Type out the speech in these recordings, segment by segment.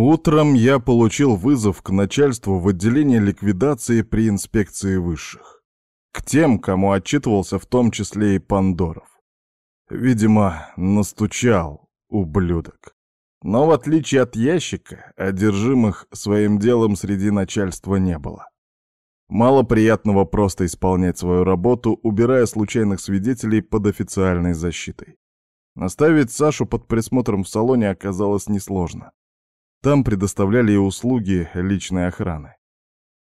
Утром я получил вызов к начальству в отделение ликвидации при инспекции высших. К тем, кому отчитывался в том числе и Пандоров. Видимо, настучал, ублюдок. Но в отличие от ящика, одержимых своим делом среди начальства не было. Мало приятного просто исполнять свою работу, убирая случайных свидетелей под официальной защитой. Оставить Сашу под присмотром в салоне оказалось несложно. Там предоставляли и услуги личной охраны.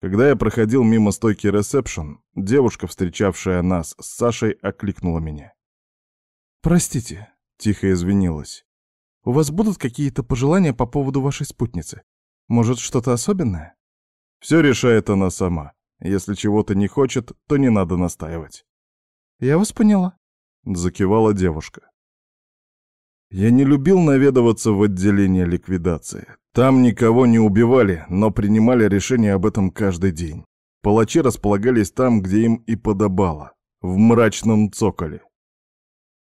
Когда я проходил мимо стойки ресепшн, девушка, встречавшая нас с Сашей, окликнула меня. «Простите», — тихо извинилась. «У вас будут какие-то пожелания по поводу вашей спутницы? Может, что-то особенное?» «Все решает она сама. Если чего-то не хочет, то не надо настаивать». «Я вас поняла», — закивала девушка. Я не любил наведываться в отделение ликвидации. Там никого не убивали, но принимали решение об этом каждый день. Палачи располагались там, где им и подобало, в мрачном цоколе.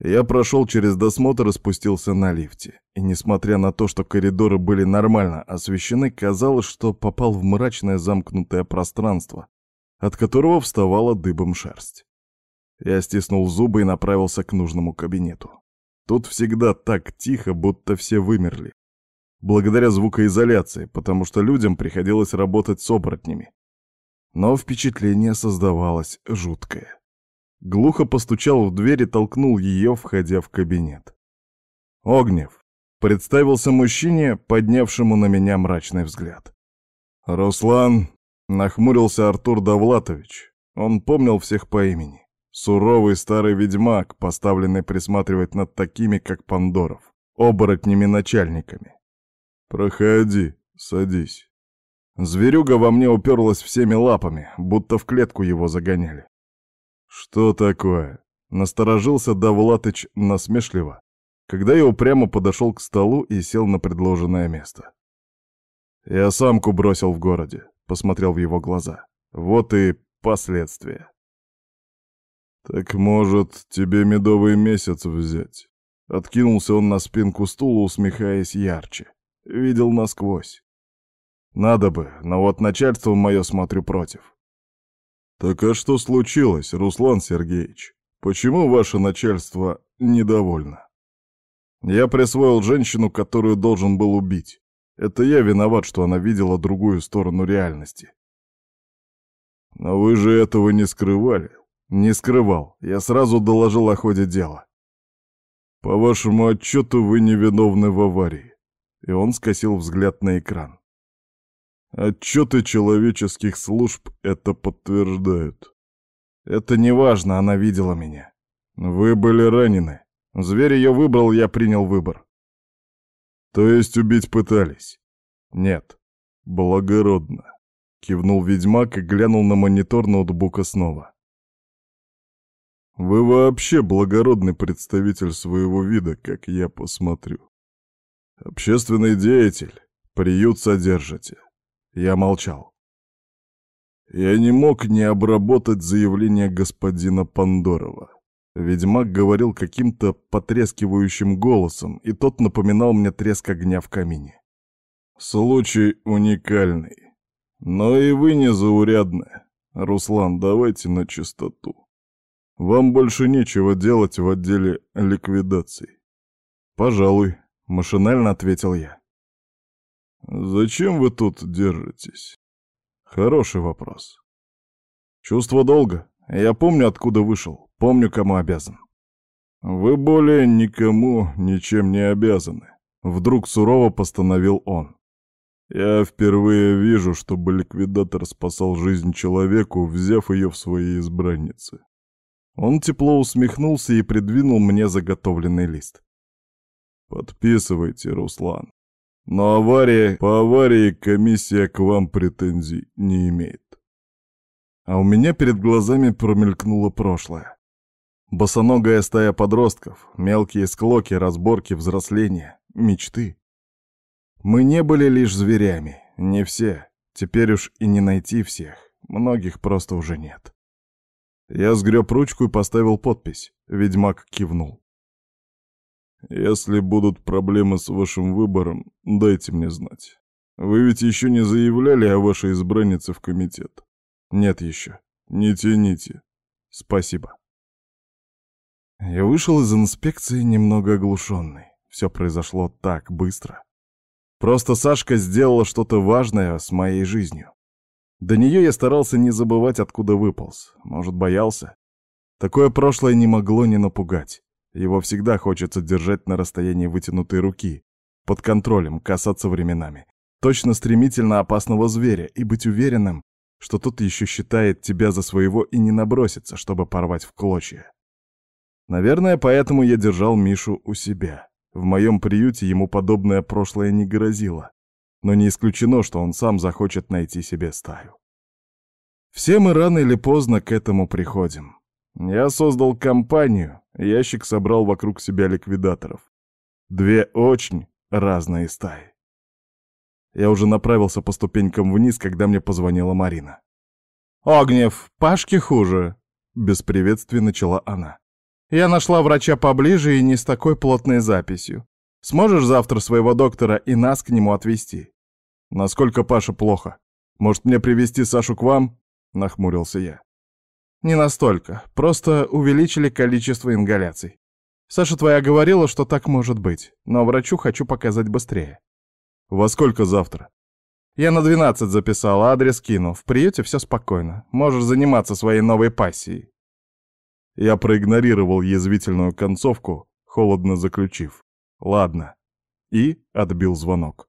Я прошел через досмотр и спустился на лифте. И несмотря на то, что коридоры были нормально освещены, казалось, что попал в мрачное замкнутое пространство, от которого вставала дыбом шерсть. Я стиснул зубы и направился к нужному кабинету. Тут всегда так тихо, будто все вымерли. Благодаря звукоизоляции, потому что людям приходилось работать с оборотнями. Но впечатление создавалось жуткое. Глухо постучал в дверь и толкнул ее, входя в кабинет. Огнев. Представился мужчине, поднявшему на меня мрачный взгляд. «Руслан», — нахмурился Артур Довлатович. Он помнил всех по имени. Суровый старый ведьмак, поставленный присматривать над такими, как Пандоров, оборотнями-начальниками. «Проходи, садись». Зверюга во мне уперлась всеми лапами, будто в клетку его загоняли. «Что такое?» — насторожился Давлатыч насмешливо, когда я упрямо подошел к столу и сел на предложенное место. «Я самку бросил в городе», — посмотрел в его глаза. «Вот и последствия». «Так, может, тебе медовый месяц взять?» Откинулся он на спинку стула, усмехаясь ярче. Видел насквозь. «Надо бы, но вот начальство мое смотрю против». «Так а что случилось, Руслан Сергеевич? Почему ваше начальство недовольно?» «Я присвоил женщину, которую должен был убить. Это я виноват, что она видела другую сторону реальности». «Но вы же этого не скрывали. Не скрывал. Я сразу доложил о ходе дела. По вашему отчету вы невиновны в аварии. И он скосил взгляд на экран. Отчеты человеческих служб это подтверждают. Это не важно, она видела меня. Вы были ранены. Зверь ее выбрал, я принял выбор. То есть убить пытались? Нет. Благородно. Кивнул ведьмак и глянул на монитор ноутбука снова. Вы вообще благородный представитель своего вида, как я посмотрю. Общественный деятель, приют содержите. Я молчал. Я не мог не обработать заявление господина Пандорова. Ведьмак говорил каким-то потрескивающим голосом, и тот напоминал мне треск огня в камине. Случай уникальный. Но и вы незаурядны. Руслан, давайте на чистоту. Вам больше нечего делать в отделе ликвидации. Пожалуй, машинально ответил я. Зачем вы тут держитесь? Хороший вопрос. Чувство долга. Я помню, откуда вышел, помню, кому обязан. Вы более никому ничем не обязаны. Вдруг сурово постановил он. Я впервые вижу, чтобы ликвидатор спасал жизнь человеку, взяв ее в свои избранницы. Он тепло усмехнулся и придвинул мне заготовленный лист. «Подписывайте, Руслан. Но авария, по аварии комиссия к вам претензий не имеет». А у меня перед глазами промелькнуло прошлое. Босоногая стая подростков, мелкие склоки, разборки, взросления, мечты. Мы не были лишь зверями, не все. Теперь уж и не найти всех, многих просто уже нет. Я сгреб ручку и поставил подпись. Ведьмак кивнул. «Если будут проблемы с вашим выбором, дайте мне знать. Вы ведь еще не заявляли о вашей избраннице в комитет? Нет еще. Не тяните. Спасибо. Я вышел из инспекции немного оглушенный. Все произошло так быстро. Просто Сашка сделала что-то важное с моей жизнью. До нее я старался не забывать, откуда выполз. Может, боялся? Такое прошлое не могло не напугать. Его всегда хочется держать на расстоянии вытянутой руки, под контролем, касаться временами. Точно стремительно опасного зверя и быть уверенным, что тот еще считает тебя за своего и не набросится, чтобы порвать в клочья. Наверное, поэтому я держал Мишу у себя. В моем приюте ему подобное прошлое не грозило. Но не исключено, что он сам захочет найти себе стаю. Все мы рано или поздно к этому приходим. Я создал компанию, ящик собрал вокруг себя ликвидаторов. Две очень разные стаи. Я уже направился по ступенькам вниз, когда мне позвонила Марина. «Огнев, Пашке хуже», — без приветствия начала она. «Я нашла врача поближе и не с такой плотной записью. Сможешь завтра своего доктора и нас к нему отвезти?» «Насколько Паша плохо? Может, мне привезти Сашу к вам?» — нахмурился я. «Не настолько. Просто увеличили количество ингаляций. Саша твоя говорила, что так может быть, но врачу хочу показать быстрее. Во сколько завтра? Я на 12 записал, адрес кину. В приюте все спокойно. Можешь заниматься своей новой пассией. Я проигнорировал язвительную концовку, холодно заключив. Ладно. И отбил звонок.